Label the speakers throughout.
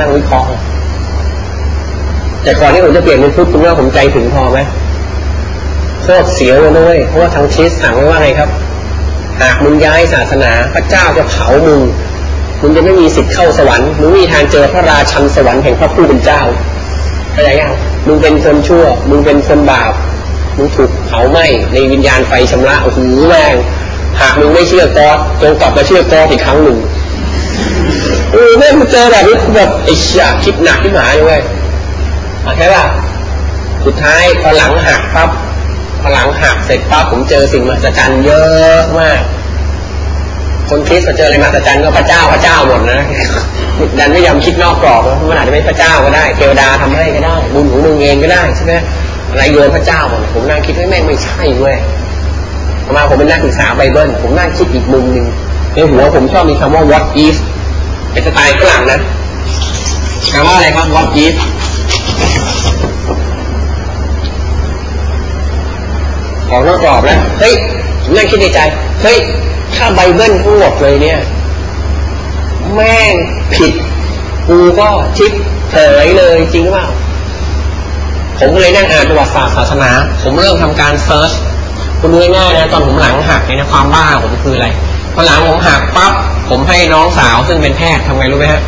Speaker 1: นั่งวิเคราะห์แต่ก่อนที่ผมจะเปลี่ยนเป็นพุทธคุณว่าผมใจถึงพอไหมโคตรเสียวเลยด้วยเพราะว่าทางชีสสั่งไว้ว่าไงครับ หากมึงย้ายศาสนา พระเจ้าจะเผามึงมึงจะไม่มีสิทธิ์เข้าสวรรค์มึงมีทางเจอพระราชันสวรรค์แห่งพระผู้เป็นเจ้าเข้าใจยังมึงเป็นคนชั่ว มึงเป็นคนบาป มึงถูกเผาไหม้ในวิญญาณไฟชำระโอ้โหแรงหากมึงไม่เชื่อกอจงกลับมาเชื่อกออีกครั้งหนึ่ง เออแม่งเจอแบบนี้แบบไอ้เชี่ยคิดหนักที่หมาเลยใช่ป่ะสุดท้ายพอหลังหักปั๊บพอหลังหักเสร็จปั๊บผมเจอสิ่งมหัศจรรย์เยอะมาก คนคริสต์เจออะไรมหัศจรรย์ก็พระเจ้าพระเจ้าหมดนะดันไม่ยอมคิดนอกกรอบมันอาจจะไม่พระเจ้าก็ได้เทวดาทำให้ก็ได้ บุญของมึงเองก็ได้ใช่ไหมอะไรโยนพระเจ้าหมดผมนั่งคิดว่าแม่ไม่ใช่เว้ยมาผมเป็นนักศึกษาไบเบิลผมนั่งคิดอีกมุมหนึ่งในหัวผมชอบมีคำว่า what if เป็นสไตล์ฝรั่งนะคำว่าอะไรครับ what if ออกนอกกรอบแล้วเฮ้ยนั่งคิดในใจเฮ้ยถ้าไบเบิลทั้งหมดเลยเนี่ย แม่งผิดกูก็ชิดเฉยเลยจริงหรือเปล่าผมก็เลยนั่งอ่านประวัติศาสตร์ศาสนา ผมเริ่มทำการ search คุณดูง่ายๆนะตอนผมหลังหักเนี่ยนะความบ้าผมคืออะไร พอหลังผมหักปั๊บผมให้น้องสาวซึ่งเป็นแพทย์ทำไงรู้ไหมฮะ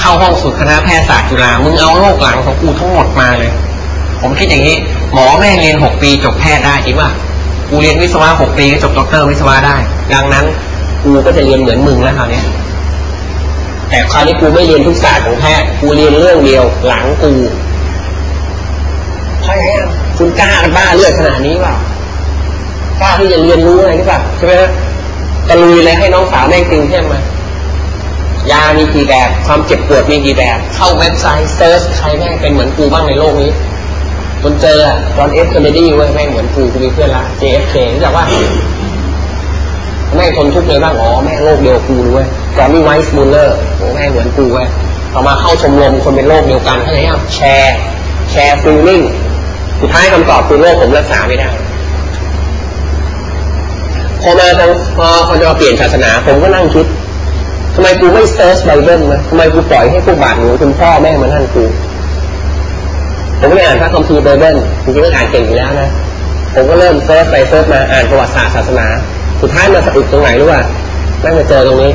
Speaker 1: เข้าห้องสมุดคณะแพทยศาสตร์จุฬามึงเอาโรคหลังของกูทั้งหมดมาเลย ผมคิดอย่างนี้ หมอแม่งเรียนหกปีจบแพทย์ได้จริงป่ะกูเรียนวิศวะหกปีก็จบด็อกเตอร์วิศวะได้ ดังนั้นกูก็จะเรียนเหมือนมึงแล้วคราวนี้แต่คราวนี้กูไม่เรียนทุกศาสตร์ของแพทย์กูเรียนเรื่องเดียวหลังกูใช่ไหมคุณกล้าบ้าเลือดขนาดนี้เปล่ากล้าที่จะเรียนรู้อะไรหรือเปล่าใช่ไหมฮะ ตะลุยเลยให้น้องสาวแม่งติวเข้มมายามีกี่แบบ ความเจ็บปวดมีกี่แบบ เข้าเว็บไซต์ search ใครแม่งเป็นเหมือนกูบ้างในโลกนี้ค้นเจอจอห์นเอฟเคนเนดี้เว้ยแม่งเหมือนกูกูมีเพื่อนละ JFK รู้จักว่าแม่งคนทุกข์เลยบ้างอ๋อแม่งโรคเดียวกูเว้ยจอห์นนี่ไวส์มูลเลอร์โอ้แม่งเหมือนกูเว้ยต่อมาเข้าชมรมคนเป็นโรคเดียวกันเข้าใจยังแชร์ share feeling สุดท้ายคำตอบคือโรคผมรักษาไม่ได้ พอมาทางพอพอจะมาเปลี่ยนศาสนาผมก็นั่งคิดทำไมกูไม่ search ไบเบิลมาทำไมกูปล่อยให้พวกบาทหลวงคุณพ่อแม่งมานั่งกูผมไม่อ่านพระคัมภีร์ไบเบิลจริงๆก็อ่านเก่งอยู่แล้วนะผมก็เริ่ม search ไป search มาอ่านประวัติศาสตร์ศาสนา สุดท้ายมาสะอึกตรงไหนรู้ป่ะแม่งมาเจอตรงนี้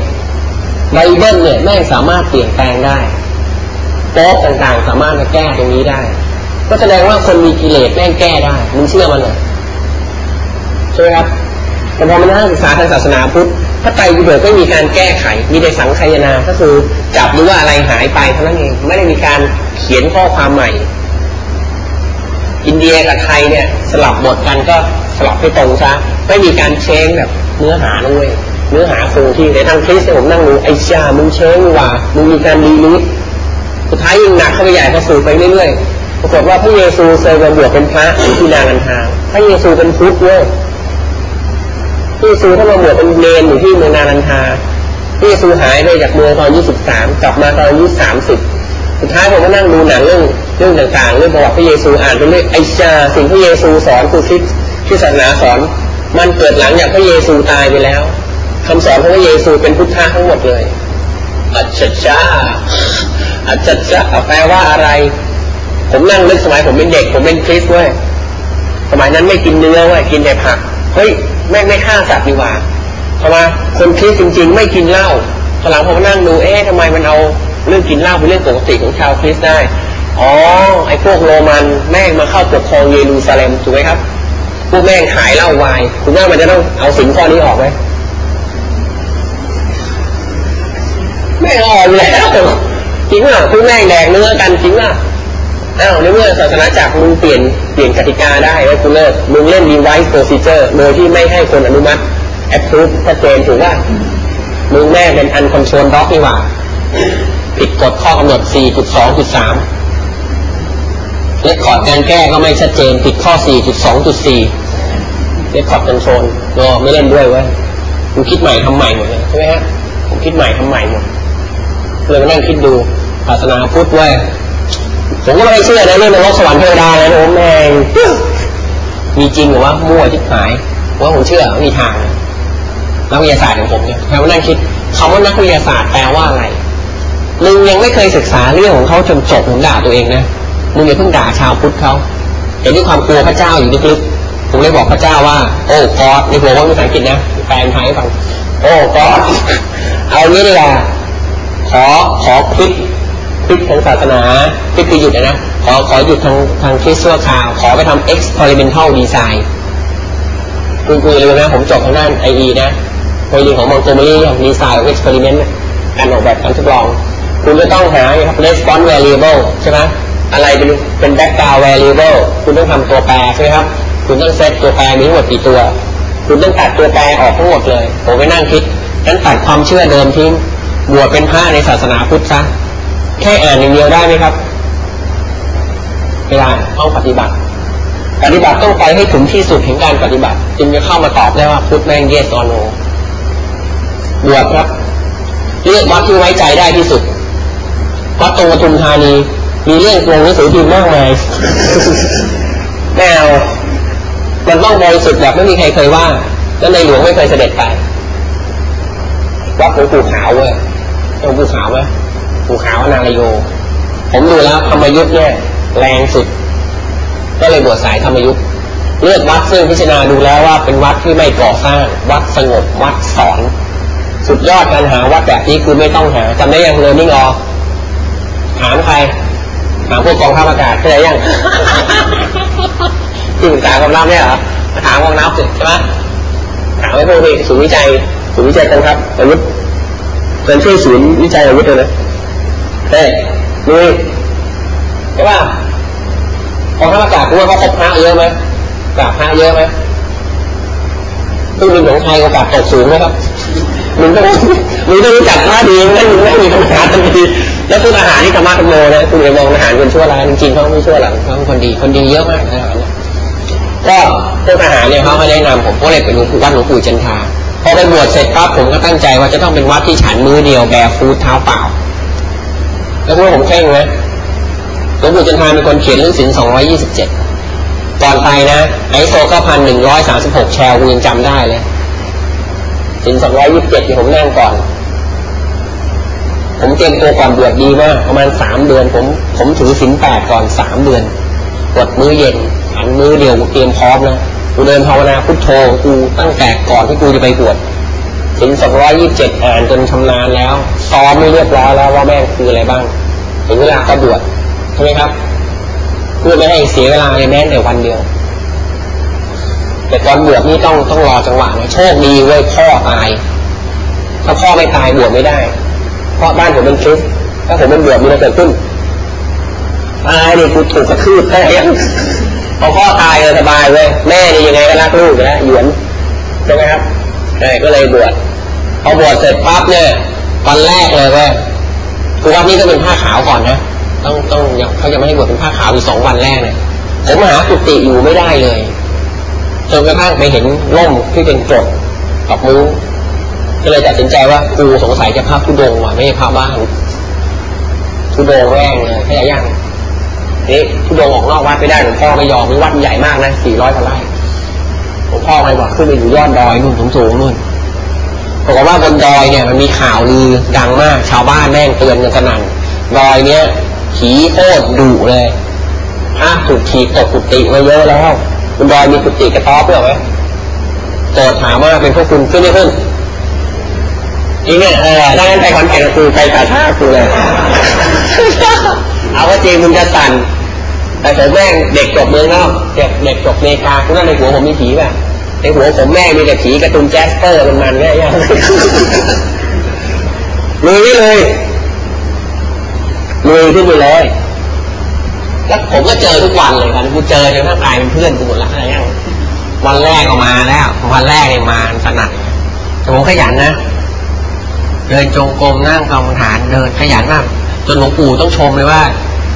Speaker 1: ไบเบิลเนี่ยแม่งสามารถเปลี่ยนแปลงได้โป๊ะต่างๆ สามารถมาแก้ตรงนี้ได้ ก็แสดงว่าคนมีกิเลสแม่งแก้ได้มึงเชื่อมันเหรอใช่ไหมครับ แต่พอมานั่งศึกษาทางศาสนาพุทธพระไตรปิฎกไม่มีการแก้ไข มีแต่สังขยนา ก็คือจับดูว่าอะไรหายไปเท่านั้นเอง ไม่ได้มีการเขียนข้อความใหม่ อินเดียกับไทยเนี่ย สลับบทกันก็สลับให้ตรงซะ ไม่มีการ change แบบเนื้อหาด้วย เนื้อหาคงที่ในทางคริสต์ผมนั่งดูไอ้ห่ามึง change ว่ามึงมีการ delete สุดท้ายยิ่งหนักเข้าไปใหญ่พอสู่ไปเรื่อยๆ ปรากฏว่าพระเยซูเซอร์มาบวชเป็นพระที่นาลันทาพระเยซูเป็นพุทธเว้ย พระเยซูถ้ามาบวชเป็นเณรอยู่ที่เมืองนาลันทาพระเยซูหายไปจากเมืองตอนอายุสิบสามกลับมาตอนอายุสามสิบสุดท้ายผมก็นั่งดูหนังเรื่องเรื่องต่างๆเรื่องประวัติพระเยซูอ่านไปเรื่อยไอชาสิ่งพระเยซูสอนคือคิดที่ศาสนาสอน มันเกิดหลังจากพระเยซูตายไปแล้วคำสอนของพระเยซูเป็นพุทธะทั้งหมดเลยอัจฉริยะอัจฉริยะแปลว่าอะไร ผมนั่งนึกสมัยผมเป็นเด็ก ผมเป็นคริสต์เว้ยสมัยนั้นไม่กินเนื้อเว้ยกินแต่ผักเฮ้ย แม่งไม่ฆ่าสัตว์ดีกว่าเพราะว่าคนคริสต์จริง ๆ ไม่กินเหล้าตอนหลังผมนั่งดูเอ๊ะทำไมมันเอาเรื่องกินเหล้าเป็นเรื่องปกติของชาวคริสต์ได้ อ๋อ ไอ้พวกโรมันแม่งมาเข้าปกครองเยรูซาเล็มถูกไหมครับ พวกแม่งขายเหล้าวาย คุณว่ามันจะต้องเอาสินข้อนี้ออกไหมไม่ออกแล้วจริงอะพวกแม่งแดกเนื้อกันจริงอะ อ้าวในเมื่อศาสนาจักรมึงเปลี่ยนเปลี่ยนกติกาได้แล้วคุณเลิกมึงเล่น device procedure โดยที่ไม่ให้คนอนุมัติ approve ชัดเจนถูกว่า มึงแม่งเป็น uncontrolled doc นี่หว่าผิดกฎข้อกำหนด 4.2.3 record การแก้ก็ไม่ชัดเจนผิดข้อ 4.2.4 record control ก็ไม่เล่นด้วยเว้ยมึงคิดใหม่ทำใหม่หมดเลยใช่ไหมฮะผมคิดใหม่ทำใหม่หมดเลยมานั่งคิดดูศาสนาพุทธเว้ย ผมก็ไม่เชื่อในเรื่องนรกสวรรค์เทวดาเลยนะผมแม่งมีจริงหรือว่ามั่วทิพหายว่าผมเชื่อมีทางนักวิทยาศาสตร์ของผมเนี่ยแปลว่านั่งคิดคำว่านักวิทยาศาสตร์แปลว่าอะไรมึงยังไม่เคยศึกษาเรื่องของเขาจนจบมึงด่าตัวเองนะมึงอย่าเพิ่งด่าชาวพุทธเขาเห็นด้วยความกลัวพระเจ้าอยู่ลึกๆผมเลยบอกพระเจ้าว่า โอ้กอดในหัวว่าภาษาอังกฤษนะแปลไทยให้ฟังโอ้กอดเอางี้ดีกว่าขอขอคลิก คลิกทางศาสนาคลิกไปหยุดนะขอขอหยุดทางทางคริสต์วคาว ขอไปทำ experimental design คุณคุยเลยนะ ผมจบทางด้าน IE นะเคยเรียนของมอนต์โกเมอรี่ดีไซน์ของ experiment การออกแบบการทดลอง คุณจะต้องหาครับ response variable ใช่ไหมอะไรเป็นเป็น background variable คุณต้องทำตัวแปรใช่ไหมครับ คุณต้องเซตตัวแปรมีทั้งหมดกี่ตัว คุณต้องตัดตัวแปรออกทั้งหมดเลย ผมไปนั่งคิดงั้นตัดความเชื่อเดิมทิ้งบวชเป็นพระในศาสนาพุทธซะ แค่อ่านอย่างเดียวได้ไหมครับ เวลาต้องปฏิบัติ ปฏิบัติต้องไปให้ถึงที่สุดแห่งการปฏิบัติ จึงจะเข้ามาตอบได้ว่าพุทธแม่งเยสอโนบวชครับ เลือกวัดที่ไว้ใจได้ที่สุดวัดตรงปทุมธานีมีเรื่องลงหนังสือพิมพ์มากมายแนวมันต้องบริสุทธิ์แบบไม่มีใครเคยว่า แล้วในหลวงไม่เคยเสด็จไปวัดหลวงปู่ขาวเว้ยหลวงปู่ขาวไหม ปู่ขาวนารโย ผมดูแล้วธรรมยุทธ์เนี่ยแรงสุด ก็เลยบวชสายธรรมยุทธ์เลือกวัดซึ่งพิจารณาดูแล้วว่าเป็นวัดที่ไม่ก่อสร้าง วัดสงบวัดสอน สุดยอดการหาวัดแบบนี้คือไม่ต้องหาจำได้ยังเลยนิ่งออถามใครถามพวกกองทัพอากาศเข้ยังที่ปรึกษากองทัพเนี่ยเหรอมาถามกองทัพสิใช่ไหมถามไว้พวกนี้ศูนย์วิจัยศูนย์วิจัยกองทัพอาวุธเป็นช่วยศูนย์วิจัยอาวุธเลยนะ เฮ้ยลุยใช่ป่ะกอทัพอากาศรู้ว่าเขาพบพระเยอะไหมกราบพระเยอะไหมตู้บินของไทยโอกาสตกสูงไหมครับมึงต้องมึงต้องรู้จักพระดีไม่มึงไม่มีปัญหาทันทีแล้วทุกอาหารที่ธรรมะธรรมโมนะคุณอย่ามองอาหารคนชั่วร้ายจริงๆเขาไม่ชั่วหรอกเขาคนดีคนดีเยอะมากนะก็พวกอาหารเนี่ยเขามาแนะนำผมก็เลยไปดูวัดหลวงปู่จันทาพอไปบวชเสร็จปั๊บผมก็ตั้งใจว่าจะต้องเป็นวัดที่ฉันมือเดียวแบฟูดเท้าเปล่า แล้วพวกผมแข่งนะหลวงปู่จันทานเป็นคนเขียนเรื่องสินสองร้อยยี่สิบเจ็ดก่อนไปนะไอโซก็พันหนึ่งร้อยสามสิบหกแชร์กูยังจำได้เลยสินสองร้อยยี่สิบเจ็ดที่ผมนั่งก่อน ผมเตรียมตัวก่อนบวชดีมากประมาณสามเดือน ผมผมถือสินแปดก่อนสามเดือนกดมือเย็นหันมือเดียวกูเตรียมพร้อมนะกูเดินภาวนาพุทโธกูตั้งแต่ก่อนที่กูจะไปบวช สินสองร้อยยี่สิบเจ็ดอ่านจนชำนาญแล้วซ้อมไม่เรียบร้อยแล้วว่าแม่งคืออะไรบ้าง ถึงเวลาก็บวชใช่ไหมครับเพื่อไม่ให้เสียเวลาเลยแม้แต่วันเดียว แต่ตอนบวชนี่ต้องต้องรอจังหวะนะโชคดีเว้ยพ่อตาย ถ้าพ่อไม่ตายบวชไม่ได้ เพราะบ้านผมเป็นคริสถ้าผมเป็นบวชมีอะไรเกิดขึ้นตายนี่กูถูกกระทืบได้ยังพอพ่อตายเลยสบายเว้ยแม่นี่ยังไงก็รักลูกอยู่แล้วหยวนใช่ไหมครับใช่ก็เลยบวช พอบวชเสร็จปั๊บเนี่ยวันแรกเลยเว้ยกูวัดนี้ก็เป็นผ้าขาวก่อนนะต้องต้องเขาจะไม่ให้บวชเป็นผ้าขาวอีกสองวันแรกเนี่ยผมหากุฏิอยู่ไม่ได้เลยจนกระทั่งไปเห็นร่มที่เป็นกรดกับมุ้งก็เลยตัดสินใจว่ากูสงสัยจะพาทุดงว่ะไม่ใช่พาบ้านทุดงแร่งเลยแค่ย่างนี่ทุดงออกนอกวัดไม่ได้หลวงพ่อไม่ยอมวัดใหญ่มากนะสี่ร้อยกว่าไร่หลวงพ่อไม่บอกขึ้นไปอยู่ยอดดอยนู่นสูงสูงนู่น บอกว่าบนดอยเนี่ยมันมีข่าวลือดังมาก ชาวบ้านแม่งเตือนกันสนั่นดอยเนี้ยผีโคตรดุเลยพระถูกขีดตกกุฏิมาเยอะแล้วคุณบอยมีกุฏิกระต๊อบเปล่าไหมโจทย์ถามว่าเป็นพวกคุณขึ้นไม่ขึ้นอีเนี่ยเออถ้างั้นไปคอนแทคกูไปตาชากูเลยเอาว่าจริงมึงจะสั่นแต่ผมแม่งเด็กจบเมืองนอกเด็กเด็กจบเมกาคุณนั่นในหัวผมมีผีป่ะ ในหัวผมแม่มีแต่ผีกระตุนแจสเปอร์มันมันเนี่ยลุยเลยลุยขึ้นไปเลยแล้วผมก็เจอทุกวันเลยครับกูเจอจนทั้งกายเป็นเพื่อนกูหมดละไรเงี้ยวันแรกออกมาแล้ว วันแรกเนี่ยมาสนัดแต่ผมขยันนะเดินจงกรมนั่งกรรมฐานเดินขยันมากจนหลวงปู่ต้องชมเลยว่า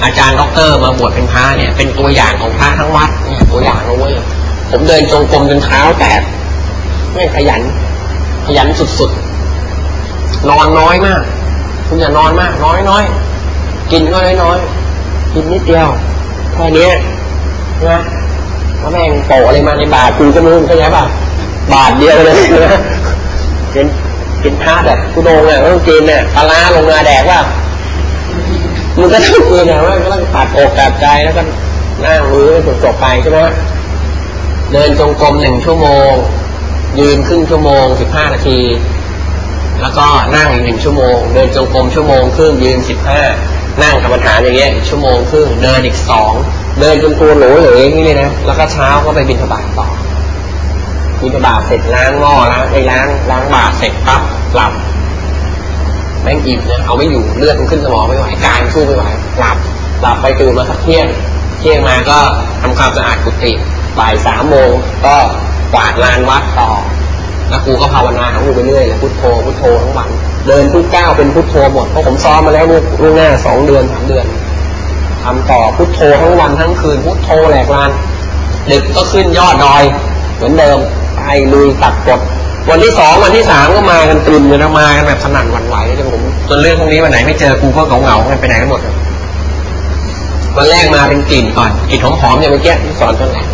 Speaker 1: อาจารย์ด็อกเตอร์มาบวชเป็นพระเนี่ย เป็นตัวอย่างของพระทั้งวัดเนี่ยตัวอย่างเลย ผมเดินจงกรมจนเท้าแตกไม่ขยัน ขยันสุดๆ นอนน้อยมาก คุณอย่านอนมาก น้อยน้อยกินน้อยน้อยกินนิดเดียวแค่นี้นะแล้วแม่งโปะอะไรมาในบาทกูก็มึงเข้าใจป่ะบาทเดียวเลยนะกินกินท่าแบบกูโดงอะต้องกินเนี่ยปลาลงมาแดกว่ามันก็ต้องคือแบบว่าก็ต้องตัดอกตัดใจแล้วก็หนั่งมือจบไปใช่ไหม เดินจงกรมหนึ่งชั่วโมง ยืนครึ่งชั่วโมงสิบห้านาที แล้วก็นั่งอีกหนึ่งชั่วโมง เดินจงกรมชั่วโมงครึ่งยืนสิบห้านั่งกรรมฐานอย่างเงี้ยชั่วโมงครึ่งเดินอีกสองเดินจนตัวหนูเหลยนี่เลยนะแล้วก็เช้าก็ไปบินทบาทต่อบินทบาทเสร็จล้างหม้อล้างไปล้างล้างบาทเสร็จปั๊บหลับแม่งอิ่มนะเอาไม่อยู่เลือดมันขึ้นสมองไม่ไหวกายสู้ไม่ไหวหลับหลับไปตื่นมาสักเที่ยงเที่ยงมาก็ทำความสะอาดกุฏิ บ่ายสามโมงก็กวาดลานวัดต่อแล้วครูก็ภาวนาของครูไปเรื่อยเลยพุทโธพุทโธทั้งวันเดินทุกก้าวเป็นพุทโธหมดเพราะผมซ้อมมาแล้วลูกหน้าสองเดือนสามเดือนทำต่อพุทโธทั้งวันทั้งคืนพุทโธแหลกลานดึกก็ขึ้นยอดดอย เหมือนเดิมไปลุยตัดกดวันที่สองวันที่สามก็มากันตื่นเลยนะมากันแบบสนั่นหวั่นไหวจนผมจนเรื่องพวกนี้วันไหนไม่เจอครูก็เหงาๆกันไปไหนกันหมดวันแรกมาเป็นกลิ่นก่อนกลิ่นหอมๆอย่างเมื่อกี้ที่สอนท่านแหละ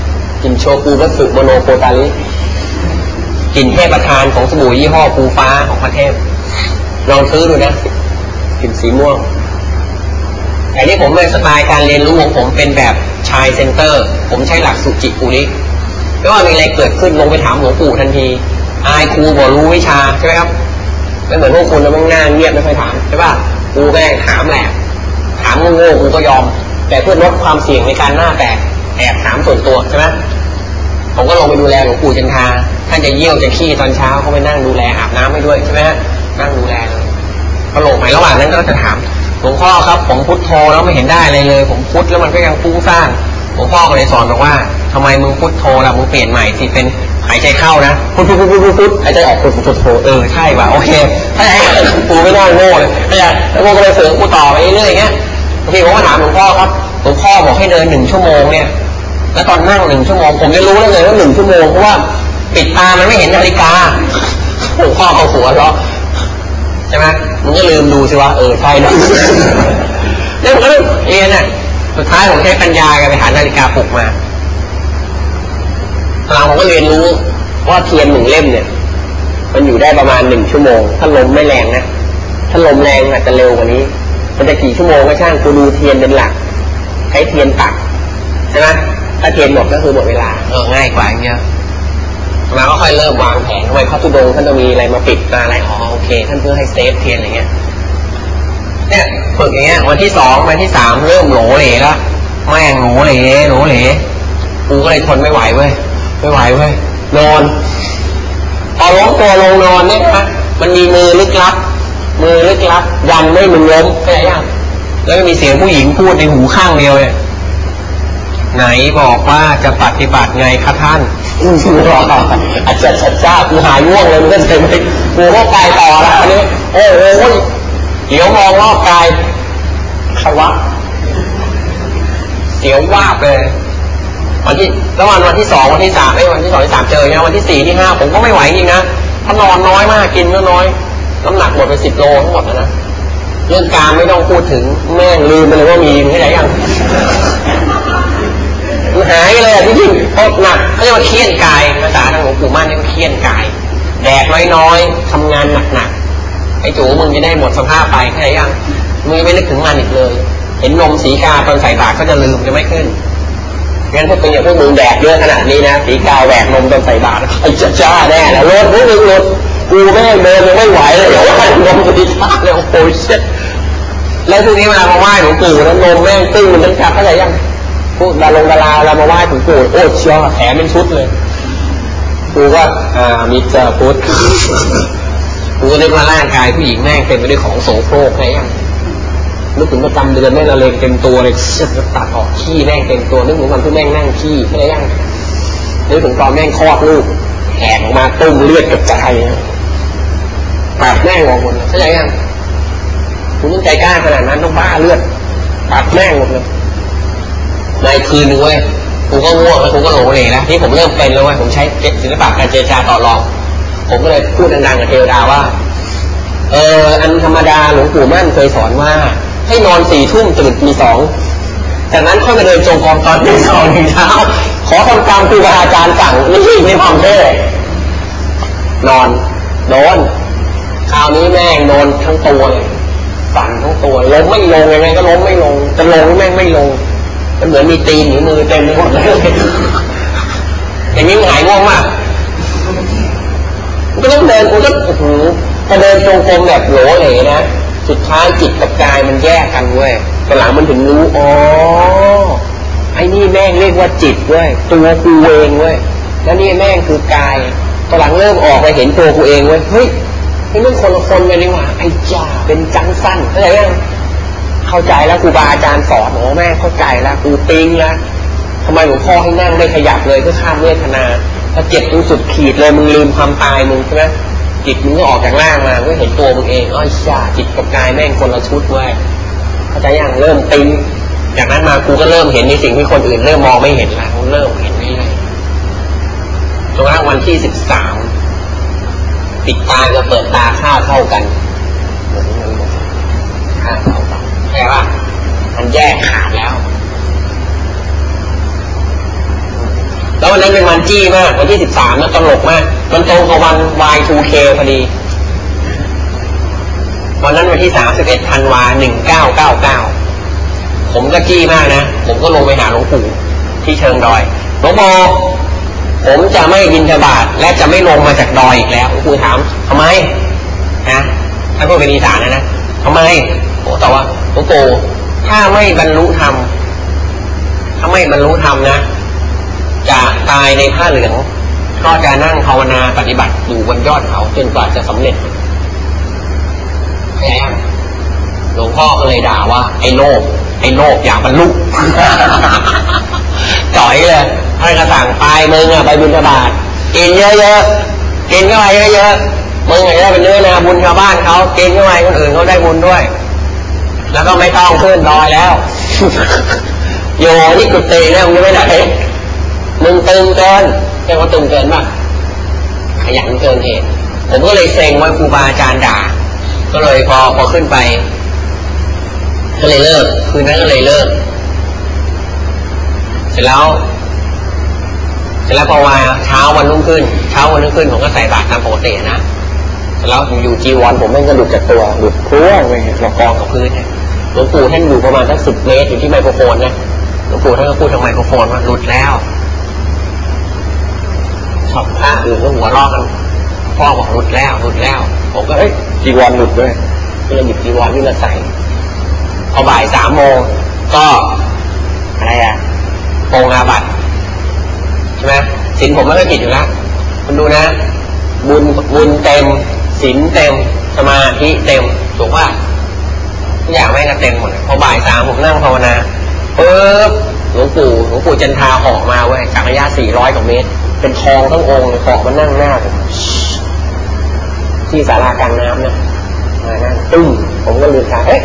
Speaker 1: กลิ่นโชกูวัสุโมโนโคตาลิกลิ่นเทพประธานของสบู่ยี่ห้อภูฟ้าของประเทศลองซื้อดูนะกลิ่นสีม่วงแต่นี้ผมเป็นสไตล์การเรียนรู้ของผมเป็นแบบชายเซนเตอร์ ผมใช้หลักสุจิปุริไม่ว่ามีอะไรเกิดขึ้นลงไปถามหลวงปู่ทันที อายครูบอกรู้วิชาใช่ไหมครับไม่เหมือนพวกคุณนะมึงหน้าเงียบไม่ค่อยถามใช่ป่ะครูแม่ถามแหละถามโง่ๆครูก็ยอม แต่เพื่อลดความเสี่ยงในการหน้าแตก แอบถามส่วนตัวใช่ไหมผมก็ลงไปดูแลหลวงปู่จันทาท่านจะเยี่ยวจะขี้ตอนเช้าเขาไปนั่งดูแลอาบน้ำให้ด้วยใช่ไหมนั่งดูแลเลยพอลงไประหว่างนั้นก็จะถามหลวงพ่อครับ ผมพุทโธแล้วไม่เห็นได้เลยเลย ผมพุทแล้วมันก็ยังฟุ้งซ่านหลวงพ่อก็เลยสอนบอกว่าทำไมมึงพุทโธล่ะมึงเปลี่ยนใหม่สิเป็นหายใจเข้านะพุทพุทพุทพุทพุทหายใจออกพุทพุทโธเออใช่ว่ะโอเคถ้าไอ้ปูไม่ได้โง่เลยไม่ใช่แล้วกูก็เลยเสริมกูต่อไปเรื่อยๆอย่างเงี้ยบางทีผมก็ถามหลวงพ่อครับหลวงพ่อบอกให้เดินหนึ่งชั่วโมงเนี่ย แล้วตอนนั่งหนึ่งชั่วโมงผมจะรู้แล้วเลยว่าหนึ่งชั่วโมงเพราะว่าปิดตามันไม่เห็นนาฬิกาหลวงพ่อเขาหัวเราะใช่ไหมมึงก็ลืมดูสิว่าเออใช่นะแล้วผมก็เรียนอะสุดท้ายผมใช้ปัญญากันไปหานาฬิกาปลุกมาหลังผมก็เรียนรู้ว่าเทียนหนึ่งเล่มเนี่ย มันอยู่ได้ประมาณหนึ่งชั่วโมง ถ้าลมไม่แรงนะถ้าลมแรงอาจจะเร็วกว่านี้ มันจะกี่ชั่วโมงก็ช่างกูดูเทียนเป็นหลัก ใช้เทียนตักใช่ไหม ถ้าเทียนหมดก็คือหมดเวลาเออง่ายกว่าอย่างเงี้ยมาก็ค่อยเริ่มวางแผนทำไมพระธุดงค์ท่านจะมีอะไรมาปิดมาอะไรอ๋อโอเค ท่านเพื่อให้ save เทียนอะไรเงี้ยเนี่ยฝึกอย่างเงี้ย วันที่สองวันที่สามเริ่มโหลเหลแล้วแม่งโหลเหลโหลเหลกูก็เลยทนไม่ไหวเว้ยไม่ไหวเว้ยนอนพอล้มตัวลงนอนเนี่ยนะมันมีมือลึกลับ มือลึกลับยันไม่มึงล้มแค่ยังแล้วก็มีเสียงผู้หญิงพูดในหูข้างเดียวเนี่ย ไหนบอกว่าจะปฏิบัติไงคะท่านอืมรออาจารย์ชัดจ้ากูหายง่วงเลยมันก็เฉยไปกูก็กายต่อแล้วอันนี้โอ้โหเดี๋ยวมองรอบกายขวะเสียวว่าบเลยวันที่แล้ววันวันที่สองวันที่สามไอ้วันที่สองที่สามเจอเนี่ยวันที่สี่ที่ห้าผมก็ไม่ไหวจริงนะเพราะนอนน้อยมากกินก็น้อย น้ำหนักหมดไปสิบโลทั้งหมดนะเรื่องการไม่ต้องพูดถึงแม่งลืมไปเลยว่ามีไม่ได้ยัง หายเลยอะที่จริงเพราะหนักเขาเรียกว่าเคียนกายภาษาทางหลวงปู่มั่นเรียกว่าเคียนกาย แดกน้อยๆทำงานหนักๆไอ้จูมึงจะได้หมดสภาพไปแค่ยังมึงไม่นึกถึงมันอีกเลย เห็นนมสีกาตอนใส่บาตรก็จะลืมจะไม่ขึ้นงั้นพวกเป็นอย่างพวกมึงแดกเยอะขนาดนี้นะสีกาแหวกนมตอนใส่บาตรไอ้จ้าจ้าแน่แหละรถพวกมึงรถกูแม่เดินยังไม่ไหวเลยเดี๋ยวนมสีกาเลยโอ้โหเช็ดแล้วทีนี้เวลามาไหว้หลวงปู่แล้วนมแม่งตึ้งมันทั้งกลับเข้าใจยัง พวกดาลงดาราเรามาไหว้ถึงปู่โอ้เชียวแถมเป็นชุดเลยกูก็อ่ามีเจอพุทธกูก็นึกว่าร่างกายผู้หญิงแม่งเต็มไปด้วยของโสโครกไงยังนึกถึงประจำเดือนแม่ละเลงเต็มตัวเลยเช็ดตัดออกขี้แม่งเต็มตัวนึกถึงวันที่แม่งนั่งขี้ใช่ไหมยังนึกถึงตอนแม่งคลอดลูกแหกออกมาตุ้มเลือดกระจายตัดแม่งออกหมดใช่ไหมยังคุณต้องใจกล้าขนาดนั้นต้องบ้าเลือดตัดแม่งหมดเลย ในคืนนึงเว้ยกูก็ง่วงแล้วกูก็หลงเหลนะที่ผมเริ่มเป็นแล้วเว้ยผมใช้ศิลปะการเจรจาต่อรอง ผมก็เลยพูดดังๆกับเทวดาว่า เอออันธรรมดาหลวงปู่มั่นเคยสอนว่า ให้นอนสี่ทุ่มตื่นตีสองจากนั้นค่อยมาเดินจงกรมตอนตีสองถึงเช้าขอทำตามครูบาอาจารย์สั่งนี่ไม่ความเท่นอนโดนคราวนี้แม่งโดนทั้งตัวเลยสั่นทั้งตัวล้มไม่ลงยังไงก็ล้มไม่ลงจะลงแม่งไม่ลง มันเหมือนมีตีนหรือมือเต็มไปหมดเลยอย่างนี้หายง่วงมากก็ต้องเดินกูก็โอ้โหพอเดินตรงกรมแบบโหลเหลนะสุดท้ายจิตกับกายมันแยกกันเว้ยตอนหลังมันถึงรู้อ๋อไอ้นี่แม่งเรียกว่าจิตเว้ยตัวกูเองเว้ยแล้วนี่แม่งคือกายตอนหลังเริ่มออกไปเห็นตัวกูเองเว้ยเฮ้ยนี่มันคนละคนกันนี่หว่าไอ้จ่าเป็นจังสั้นเข้าใจยัง เข้าใจแล้วครูบาอาจารย์สอนโอ้แม่เข้าใจแล้วกูปิ้งแล้วทำไมหลวงพ่อให้นั่งไม่ขยับเลยเพื่อข้ามเวทนาถ้าเจ็บมึงสุดขีดเลยมึงลืมความตายมึงใช่ไหมจิตมึงก็ออกจากร่างมาก็เห็นตัวมึงเองอ้อยชาจิตกับกายแม่งคนละชุดเว้ยเข้าใจยังเริ่มติ้งจากนั้นมากูก็เริ่มเห็นในสิ่งที่คนอื่นเริ่มมองไม่เห็นแล้วเริ่มเห็นเรื่อยจนกระทั่งวันที่สิบสามปิดตาจะเปิดตาค่าเท่ากันค่าเท่ากัน แค่ว่า มันแยกขาดแล้ว แล้ววันนั้นเป็นวันจี้มาก วันที่สิบสามนะตลกมาก มันตรงกับวัน Y2K พอดี วันนั้นวันที่สามสิบเอ็ดธันวาหนึ่งเก้าเก้าเก้าผมก็จี้มากนะ ผมก็ลงไปหาหลวงปู่ที่เชิงดอยหลวงพ่ผมจะไม่บินทบาทและจะไม่ลงมาจากดอยอีกแล้วหลวงปู่ถามทำไมนะถ้าพูดเป็นอีสานนะนะทำไม ผมตอบว่าหลวงปู่ถ้าไม่บรรลุธรรมถ้าไม่บรรลุธรรมนะ จะตายในผ้าเหลือง ก็จะนั่งภาวนาปฏิบัติอยู่บนยอดเขาจนกว่าจะสำเร็จแย่หลวงพ่อก็เลยด่าว่า ไอ้โลกไอ้โลกอย่าบรรลุจ่อยเลยท่านก็สั่งไปมึงอะไปบิณฑบาตกินเยอะๆกินเข้าไปเยอะๆมึงอาจจะได้เป็นเนื้อนาบุญชาวบ้านเขากินเข้าไปคนอื่นเขาได้บุญด้วย แล้วก็ไม่ต้องขึ้นดอยแล้ว โยนี่กุฏิเนี่ยมึงไม่ไหนมึงตึงเกินเรียกว่าตึงเกินป่ะขยันเกินเหตุผมก็เลยเซ็งว่าครูบาอาจารย์ด่า ก็เลยพอพอขึ้นไป ก็เลยเลิกคืนนั้นก็เลยเลิกเสร็จแล้วเสร็จแล้วพอว่าเช้าวันรุ่งขึ้น เช้าวันรุ่งขึ้นผมก็ใส่บาตรตามปกตินะเสร็จแล้วอยู่จีวรผมไม่ก็หลุดจากตัวหลุดพรั่วไปเรากองกับพื้นเนี่ย หลวงปู่ท่านอยู่ประมาณสักสิบเมตรอยู่ที่ไมโครโฟนนะหลวงปู่ท่านก็พูดทางไมโครโฟนว่าหลุดแล้วชอบพระอื่นก็หัวเราะกันพ่อบอกหลุดแล้วหลุดแล้ว ผมก็เอ้ยจีวรหลุดด้วยก็เลยหยิบจีวรนี่มาใส่พอบ่ายสามโมงก็อะไรอะโปงอาบัตใช่ไหมสินผมไม่ได้ผิดอยู่แล้วคุณดูนะ บุญบุญเต็มสินเต็มสมาธิเต็มถูกป่ะ ทุกอย่างไม่ก็เต็มหมดพอบ่ายสามผมนั่งภาวนาปึ๊บหลวงปู่หลวงปู่จันทาหอกมาเว้ยจากระยะสี่ร้อยกว่าเมตร เป็นทองทั้งองค์เหอกมานั่งหน้าผมที่ศาลากลางน้ำนะมานั่งตึ้งผมก็ลืมตาเอ๊ะ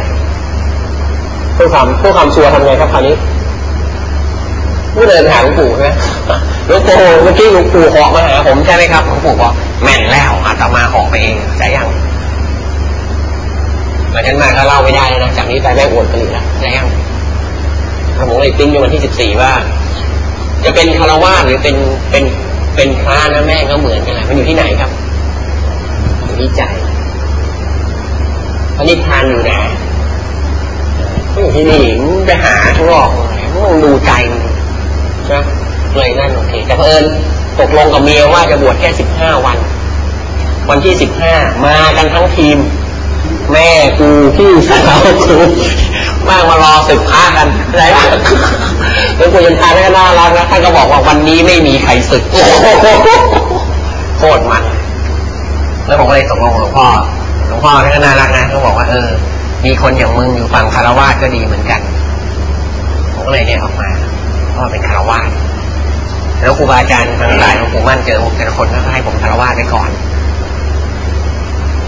Speaker 1: เพื่อความเพื่อความชัวร์ทำไงครับคราวนี้ผู้เดินหาหลวงปู่ใช่ไหมหลวงปู่เมื่อกี้หลวงปู่หอกมาหาผมใช่ไหมครับหลวงปู่บอกแม่นแล้วอาตมาหอกไปเองใจยัง หลังจากนั้นมาก็เล่าไม่ได้นะจากนี้ไปแม่อวดกันอีกแล้วใจยังผมเลยติ้งในวันที่สิบสี่ว่า จะเป็นคารวาสหรือเป็นเป็นเป็นพระนะแม่ก็เหมือนกันแหละมันอยู่ที่ไหนครับอยู่ที่ใจพระนิพพานอยู่ไหนไม่อยู่ที่นี่ไปหาข้างนอกมึงดูใจนะเลยนั่นโอเคแต่เพอิญตกลงกับเมียว่าจะบวชแค่สิบห้าวัน วันที่สิบห้ามากันทั้งทีม แม่กูพี่สาวกูมามารอศึกพระกันอะไรวะแล้วกูยังทานก็น่ารักนะท่านก็บอกว่าวันนี้ไม่มีใครศึกโคตรมัน แล้วผมก็เลยตกลงหลวงพ่อหลวงพ่อท่านก็น่ารักนะเขาบอกว่าเออ มีคนอย่างมึงอยู่ฝั่งคารวะก็ดีเหมือนกันผมก็เลยเนี่ยออกมาพ่อเป็นคารวะแล้วครูบาอาจารย์ทั้งหลายหลวงปู่มั่นเจอผมแต่ละคนก็ให้ผมคารวะไปก่อน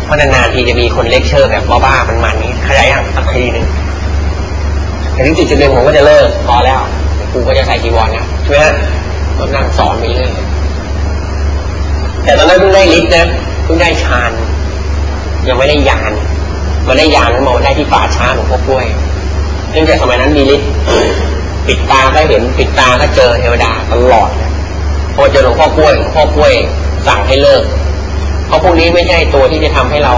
Speaker 1: เพราะนานๆทีจะมีคนเลคเชอร์แบบบ้าๆมันๆนี้ขยายอย่างสักทีหนึ่งแต่ถึงจุดจุดหนึ่งผมก็จะเลิกพอแล้วครูก็จะใส่จีวรนะใช่ไหมฮะก็นั่งสอนไปเรื่อยแต่ตอนนั้นเพิ่งได้ฤทธิ์นะเพิ่งได้ฌานยังไม่ได้ญาณมาได้ญาณแล้วมาได้ที่ป่าช้าหลวงพ่อกล้วยเนื่องจากสมัยนั้นมีฤทธิ์ปิดตาก็เห็นปิดตาก็เจอเทวดาตลอดพอเจอหลวงพ่อกล้วยหลวงพ่อกล้วยสั่งให้เลิก เพราะพวกนี้ไม่ใช่ตัวที่จะทำให้เรา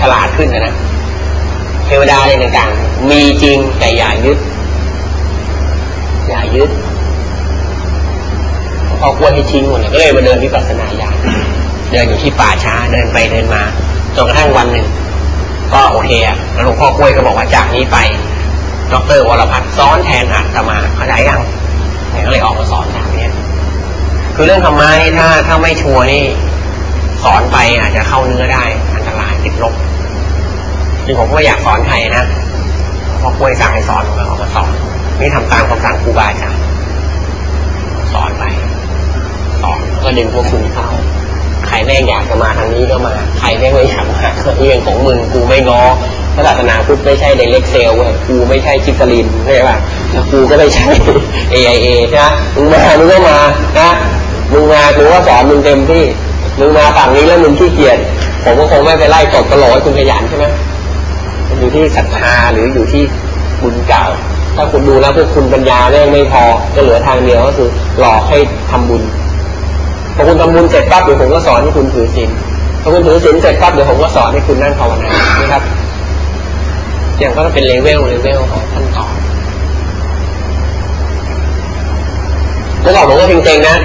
Speaker 1: ฉลาดขึ้นนะนะเทวดาอะไรต่างๆ มีจริงแต่อย่ายึด อย่ายึดพอกลัวให้ทิ้งหมดก็เลยมาเดินวิปัสสนาญาณเดินอยู่ที่ป่าช้าเดินไปเดินมาจนกระทั่งวันหนึ่ง ก็โอเคอะแล้วหลวงพ่อกล้วยก็บอกว่าจากนี้ไปดรวรพัฒน์สอนแทนอาตมาเข้าใจยังเนี่ยก็เลยออกมาสอนทางนี้คือเรื่องธรรมะนี่ถ้าถ้าไม่ชัวร์นี่ สอนไปอาจจะเข้าเนื้อได้ อันตรายติดลบคือผมก็อยากสอนใครนะพอกล้วยสั่งให้สอนผมก็ออกมาสอนนี่ทำตามคำสั่งครูบาอาจารย์สอนไปสอนก็ดึงพวกคุณเข้าใครแม่งอยากจะมาทางนี้ก็มา ใครแม่งไม่อยากมาเรื่องของมึงกูไม่ง้อพระศาสนาพุทธไม่ใช่เดเล็กเซลเว้ยกูไม่ใช่ชิคลินใช่ป่ะแล้วกูก็ไม่ใช่ AIA นะมึงมามึงก็มานะมึงมากูก็สอนมึงเต็มที่ มึงมาฝั่งนี้แล้วมึงขี้เกียจผมก็คงไม่ไปไล่ตบตลอดคุณขยันใช่ไหมมันอยู่ที่ศรัทธาหรืออยู่ที่บุญเก่า ถ้าคุณดูแล้วพวกคุณปัญญาแม่งไม่พอจะเหลือทางเดียวก็คือหลอกให้ทำบุญพอคุณทำบุญเสร็จปั๊บเดี๋ยวผมก็สอนให้คุณถือศีลพอคุณถือศีลเสร็จปั๊บเดี๋ยวผมก็สอนให้คุณนั่งภาวนานะครับ อย่างก็ต้องเป็นเลเวลเลเวลของขั้นตอนเมื่อกผมก็จริงๆนะ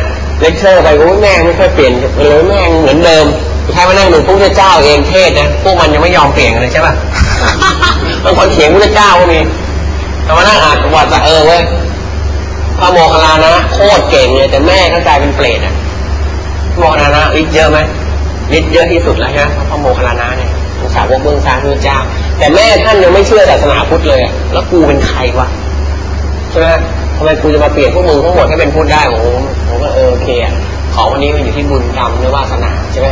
Speaker 1: เลคเชอร์ไปโอ้แม่งไม่ค่อยเปลี่ยนเลยแม่งเหมือนเดิมใครมานั่งดูพระเจ้าเองเทศนะพวกมันยังไม่ยอมเปลี่ยนเลยใช่ป่ะบางคนเถียงพระเจ้าก็มีแต่มานั่งอ่านประวัติเออเว้ยพระโมคคัลลานะโคตรเก่งเลยแต่แม่งก็กลายเป็นเปรตอะโมคคัลลานะฤทธิ์เยอะไหมฤทธิ์เยอะที่สุดแล้วใช่ไหมพระโมคคัลลานะเนี่ยสาวกเบื้องซ้ายพระเจ้า แต่แม่ท่านยังไม่เชื่อศาสนาพุทธเลย แล้วกูเป็นใครวะใช่ไหมำไมกูจะมาเปลี่ยนพวกมึงทั้งหมดให้เป็นพูดได้โอ้โหผมก็เออโอเคอะของวันนี้มันอยู่ที่บุญกรรมหรือวาสนาใช่ไหม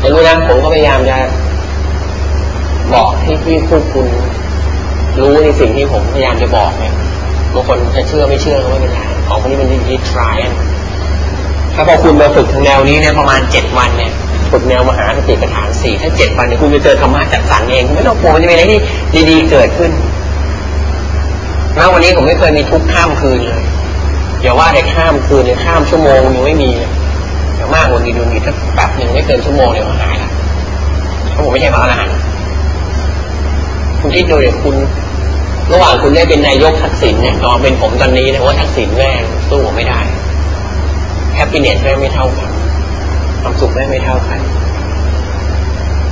Speaker 1: เห็นไหมนะผมก็พยายามจะบอกให้ที่พวกคุณรู้ในสิ่งที่ผมพยายามจะบอกเนี่ยบางคนจะเชื่อไม่เชื่อก็ไม่เป็นไรของพวกนี้มันที่ทรายถ้าพอคุณมาฝึกทางแนวนี้เนี่ยประมาณเจ็ดวันเนี่ยฝึกแนวมหาสติปัฏฐานสี่ถ้าเจ็ดวันเนี่ยคุณจะเจอธรรมะจัดสรรเองไม่ต้องกลัวมันจะมีอะไรที่ดีๆเกิดขึ้น ณวันนี้ผมไม่เคยมีทุกข้ามคืนเลยอย่าว่าแต่ข้ามคืนเลยข้ามชั่วโมงยังไม่มีอย่างมากวันนี้ดูมีถ้าแบบหนึ่งไม่เกินชั่วโมงเดียวหายละเพราะผมไม่ใช่พระอรหันต์คุณคิดดูเดี๋ยวคุณระหว่างคุณได้เป็นนายกทักษิณเนี่ยตอนเป็นผมตอนนี้นะว่าทักษิณแม่สู้ผมไม่ได้แฮปปี้เน็ตแม่ไม่เท่ากันความสุขแม่ไม่เท่ากัน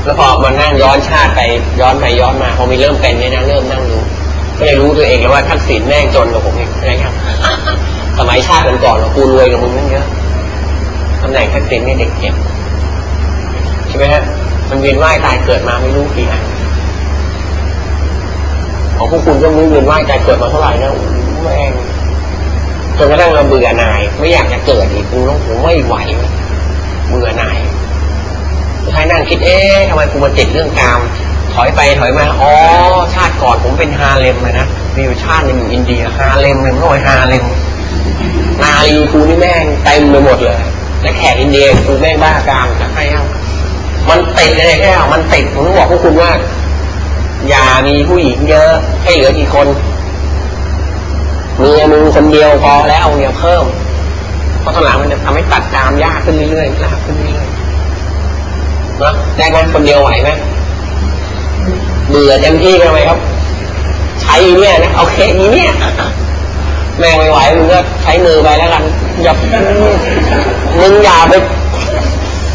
Speaker 1: แล้วพอมานั่งย้อนชาติไปย้อนไปย้อนมาพอมีเริ่มเป็นเนี่ยนะเริ่มนั่งดู ก็เลยรู้ตัวเองแล้วว่าทักษิณแม่งจนกว่าผมเองนะครับสมัยชาติก่อนๆกูรวยกับมึงนั่นเยอะตำแหน่งทักษิณนี่เด็กเก็บใช่ไหมฮะมันเวียนว่ายตายเกิดมาไม่รู้กี่อันของพวกคุณก็มึงเวียนว่ายตายเกิดมาเท่าไหร่นะแม่งจนกระทั่งเราเบื่อหน่าย ไม่อยากจะเกิดอีกกูต้องผมไม่ไหวเบื่อหน่ายใครนั่งคิดเอ๊ะทำไมกูมาติดเรื่องกาม ถอยไปถอยมาอ๋อชาติก่อนผมเป็นฮาเลมเลยนะมีอยู่ชาติหนึ่งอยู่อินเดียฮาเลมเลยไม่ใช่ฮาเลมนาลีกูนี่แม่งเต็มไปหมดเลยและแขกอินเดียกูแม่งบ้ากามจะให้เอามันติดเลยแค่มันติดผมต้องบอกพวกคุณว่า อย่ามีผู้หญิงเยอะ ให้เหลือกี่คนเมียมึงคนเดียวพอแล้วเอาเมียเพิ่มเพราะตอนหลังมันจะทำให้ตัดกามยากขึ้นเรื่อยๆยากขึ้นเรื่อยๆนะได้ไหมคนเดียวไหวไหม เบื่อเต็มที่ไปไหมครับ ใช้เนี่ยนะโอเคอีเนี่ยแม่งไม่ไหวมึงก็ใช้มือไปแล้วกันอย่ามึงอย่าไป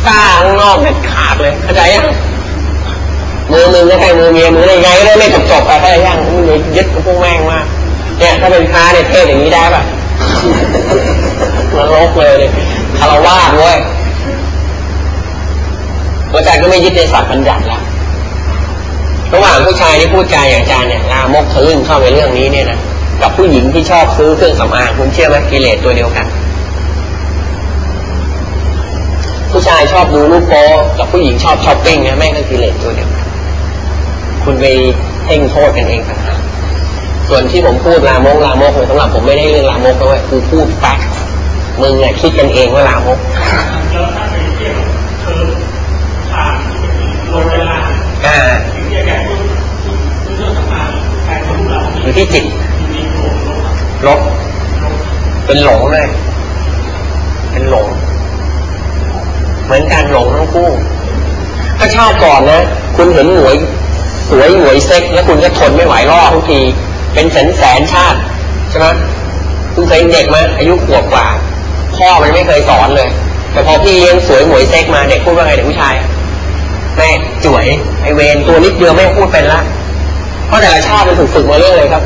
Speaker 1: กล้าข้างนอกเด็ดขาดเลยเข้าใจยังมือมึงก็ใช่มือเมียมึงได้ไงก็ได้ไม่จบจบไปเข้าใจยังมึงอย่ายึดพวกแม่งมากเนี่ยถ้าเป็นพระเนี่ยเทศอย่างนี้ได้ป่ะนรกเลยเลยคารวะเว้ยหัวใจก็ไม่ยึดในสัตว์บัญญัติแล้ว ระหว่างผู้ชายที่พูดใจอย่างอาจารย์เนี่ยลามกทะลึ่งเข้าไปเรื่องนี้เนี่ยนะกับผู้หญิงที่ชอบซื้อเครื่องสำอางคุณเชื่อไหมกิเลสตัวเดียวกัน ผู้ชายชอบดูรูปโป๊กับผู้หญิงชอบช้อปปิ้งเนี่ยแม่งก็กิเลสตัวเดียวกันคุณไปเพ่งโทษกันเองต่างหากส่วนที่ผมพูดลามกลามกเนี่ยสำหรับผมไม่ได้เรื่องลามกด้วยคือพูด fact มึงเนี่ยคิดกันเองว่าลามกแล้วถ้าไปเที่ยวเธอผ่า อ่าอยู่ที่จิตลบเป็นหลงเลย เป็นหลง เหมือนการหลงทั้งคู่ ถ้าชาติก่อนนะ คุณเห็นหวยสวยหวยเซ็ก แล้วคุณก็ทนไม่ไหวล่อทุกที เป็นแสนแสนชาติใช่ไหมคุณเคยเด็กมาอายุขวบกว่า พ่อมันไม่เคยสอนเลย แต่พอพี่เลี้ยงสวยหวยเซ็กมาเด็กพูดว่าไงเด็กผู้ชายแม่จ่วยไอเวนตัวนิดเดียวแม่พูดเป็นละ เพราะแต่ละชาติมันถูกฝึกมาเรื่อยเลยครับ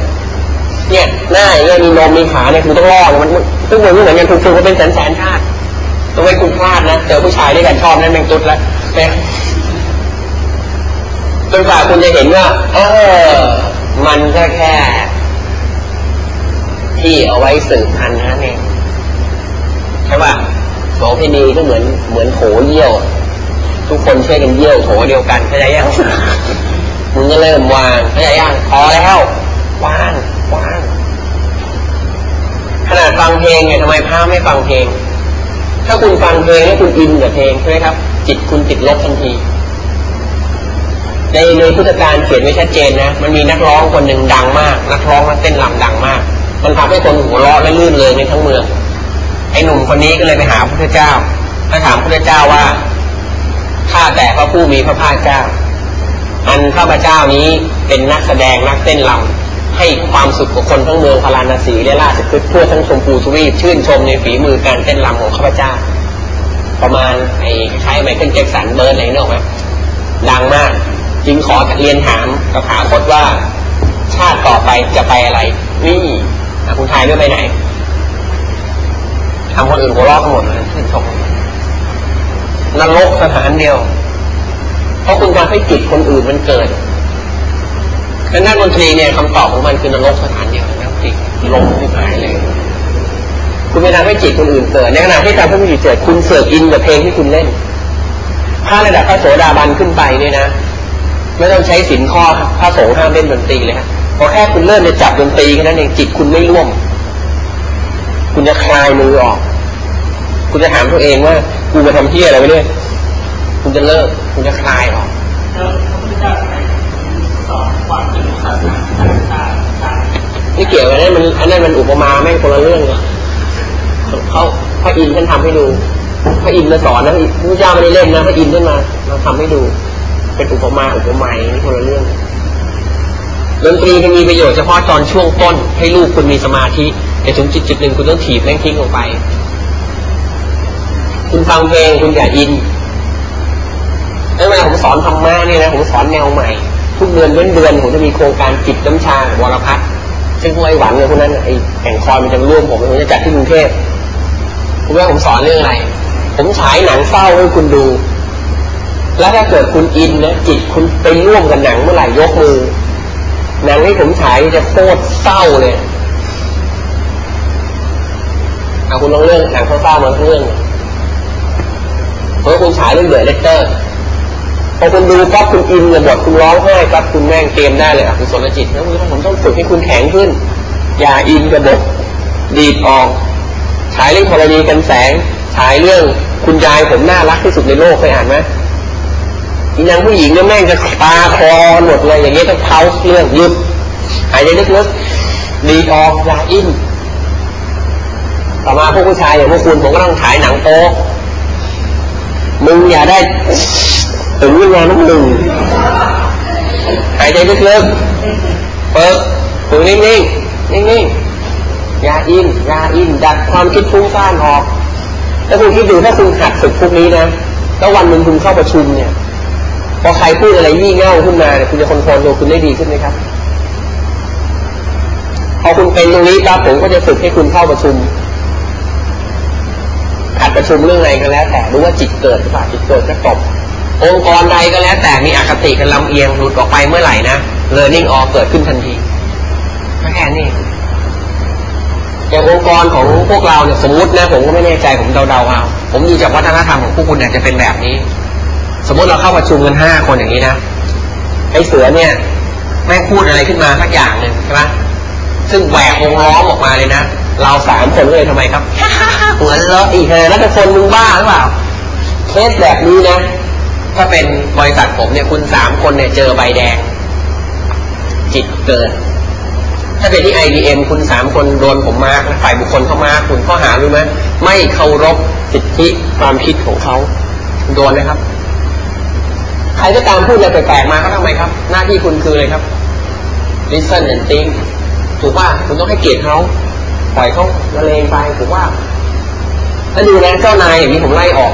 Speaker 1: เนี่ยหน้าเงี้ยมีนมมีขาเนี่ยคุณต้องล่อมันทุกคนไม่เหมือนกันถูกฝึกมาเป็นแสนแสนชาติต้องไม่คุณพลาดนะเจอผู้ชายด้วยกันชอบนั่นแมงตุดแล้วเนี่ยจนกว่าคุณจะเห็นว่า เออ มันก็แค่ ที่เอาไว้สืบพันธุ์นั่นเองใช่ป่ะสเภณีก็เหมือนเหมือนโถเยี่ยว ทุกคนช่วยกันเยี่ยวโถเดียวกันเข้าใจยัง มึงก็เริ่มวางเข้าใจยังพอแล้ววางวางขนาดฟังเพลงเนี่ยทำไมพระไม่ฟังเพลง ถ้าคุณฟังเพลงแล้วคุณอินกับเพลงใช่ไหมครับ จิตคุณติดลบทันทีในในพุทธการเขียนไว้ชัดเจนนะ มันมีนักร้องคนหนึ่งดังมาก นักร้องมาเต้นลำดังมาก มันทำให้คนหัวเราะและลื่นเลยในทั้งเมือง ไอ้หนุ่มคนนี้ก็เลยไปหาพระพุทธเจ้าไปถามพระพุทธเจ้าว่าข้าแต่พระผู้มีพระภาคเจ้า อันข้าพเจ้านี้เป็นนักแสดงนักเต้นลำให้ความสุขกับคนทั้งเมืองพาราณสีและราชพฤกษ์ทั่วทั้งชมพูทวีปชื่นชมในฝีมือการเต้นลำของข้าพเจ้า ประมาณไอ้คล้ายไมเคิลแจ็คสันเบิร์ดอะไรนี่หรอกไหมดังมากจึงขอเรียนถามกับหาคตว่า ชาติต่อไปจะไปอะไร นี่คุณทายด้วยไปไหนทำคนอื่นหัวเราะกันหมดเลยชื่นชมนรกสถานเดียว ราะคุณทำให้จิตคนอื่นมันเกิดแล้วนักดนตรีเนี่ยคำตอบของมันคือนรกสถานเดียวนักดนตรีลงที่หายเลย คุณไม่ทำให้จิตคนอื่นเกิดในขณะที่ทำให้จิตเกิดคุณเสิร์ฟอินกับเพลงที่คุณเล่น ถ้าระดับพระโสดาบันขึ้นไปเนี่ยนะ ไม่ต้องใช้สินข้อพระสงฆ์ห้ามเล่นดนตรีเลยฮะพอแค่คุณเริ่มจะจับดนตรีแค่นั้นเองจิตคุณไม่ร่วม คุณจะคลายมือออก คุณจะถามตัวเองว่า กูมาทำเที่ยอะไรไว้เนี่ย คุณจะเลิก คุณจะคลายออกนี่เกี่ยวกันนั่นมันอันนั้นมันอุปมาแม่งคนละเรื่องเลยเขาพระอินทร์ท่านทำให้ดูพระอินทร์มาสอนนะพระเจ้าไม่ได้เล่นนะพระอินทร์ท่านมามาทำให้ดู เป็นอุปมาอุปไมยนี่คนละเรื่องดนตรีมันมีประโยชน์เฉพาะตอนช่วงต้น ให้ลูกคุณมีสมาธิแต่ถึงจุดจุดหนึ่งคุณต้องถีบแม่งทิ้งลงไป คุณฟังเพลงคุณอย่าอิน แล้วเวลาผมสอนธรรมะนี่ยนะผมสอนแนวใหม่ ทุกเดือนเว้นเดือนผมจะมีโครงการจิตน้ำชาวรพัฒน์ซึ่งพวกไอ้หวังเลยพวกนั้นไอ้แข่งคอยมันจะร่วมผมผมจะจัดที่กรุงเทพคุณว่าผมสอนเรื่องอะไร ผมฉายหนังเศร้าให้คุณดู แล้วถ้าเกิดคุณอินนะจิตคุณไปร่วมกับหนังเมื่อไหร่ยกมือ หนังที่ผมฉายจะโคตรเศร้าเลยเอาคุณลองเรื่องหนังเศร้ามาเรื่องเพราะคุณฉายเรื่องเดือดเลตเตอร์ พอคุณดูปั๊บคุณอินกับบทคุณร้องไห้ปั๊บคุณแม่งเกมได้เลยอะคุณสนจิตแล้วคุณผมต้องฝึกให้คุณแข็งขึ้น อย่าอินกับบทดีดออกฉายเรื่องธรณีกันแสงฉายเรื่องคุณยายผมน่ารักที่สุดในโลกเคยอ่านไหมนางผู้หญิงเนี่ยแม่งจะตาคอหมดเลยอย่างเงี้ยต้องเท้าเรื่องยุดหายใจลึกๆดีออกยาอินต่อมาพวกผู้ชายอย่างพวกคุณผมก็ต้องฉายหนังโป๊มึงอย่าได้ ถึงวิญญาณน้ำหนึ่งหายใจลึกๆเปิดถึงนิ่งๆนิ่งๆอย่าอินอย่าอินดัดความคิดฟุ้งซ่านออกแล้วคุณคิดดูถ้าคุณหัดฝึกพวกนี้นะแล้ววันหนึ่งคุณเข้าประชุมเนี่ยพอใครพูดอะไรงี่เง่าขึ้นมาเนี่ยคุณจะ control ตัวคุณได้ดีขึ้นไหมครับ พอคุณเป็นตรงนี้ปั๊บผมก็จะฝึกให้คุณเข้าประชุมหัดประชุมเรื่องอะไรก็แล้ว แต่รู้ว่าจิตเกิดหรือเปล่าจิตเกิดก็ตบ องค์กรใดก็แล้ว แต่มีอคติกันลำเอียงหลุดออกไปเมื่อไหร่นะ learning all เกิดขึ้นทันทีแค่นี้อย่างองค์กรของพวกเราเนี่ยสมมตินะผมก็ไม่แน่ใจผมเดาๆเอาผมดูจากวัฒนธรรมของพวกคุณเนี่ยจะเป็นแบบนี้ สมมติเราเข้าประชุมกันห้าคนอย่างนี้นะไอ้เสือเนี่ย แม่พูดอะไรขึ้นมาสักอย่างหนึ่งใช่ไหมซึ่งแหวกวงล้อมออกมาเลยนะเราสามคนเลยทำไมครับเหมือนเลาะอีกเลยแล้วจะคนมึงบ้าหรือเปล่าเคสแบบนี้นะ ถ้าเป็นบริษัทผมเนี่ยคุณสามคนเนี่ยเจอใบแดง จิตเกิด ถ้าเป็นที่ IBM คุณสามคนโดนผมมาฝ่ายบุคคลเข้ามาคุณข้อหารู้ไหมไม่เคารพสิทธิความคิดของเขาโดนไหมครับ ใครก็ตามพูดอะไรแปลกๆมาก็ทำไมครับ หน้าที่คุณคืออะไรครับ listen and think ถูกป่ะคุณต้องให้เกียรติเขาปล่อยเขาละเลงไปถูกว่าถ้าดูนะเจ้านายอย่างนี้ผมไล่ออก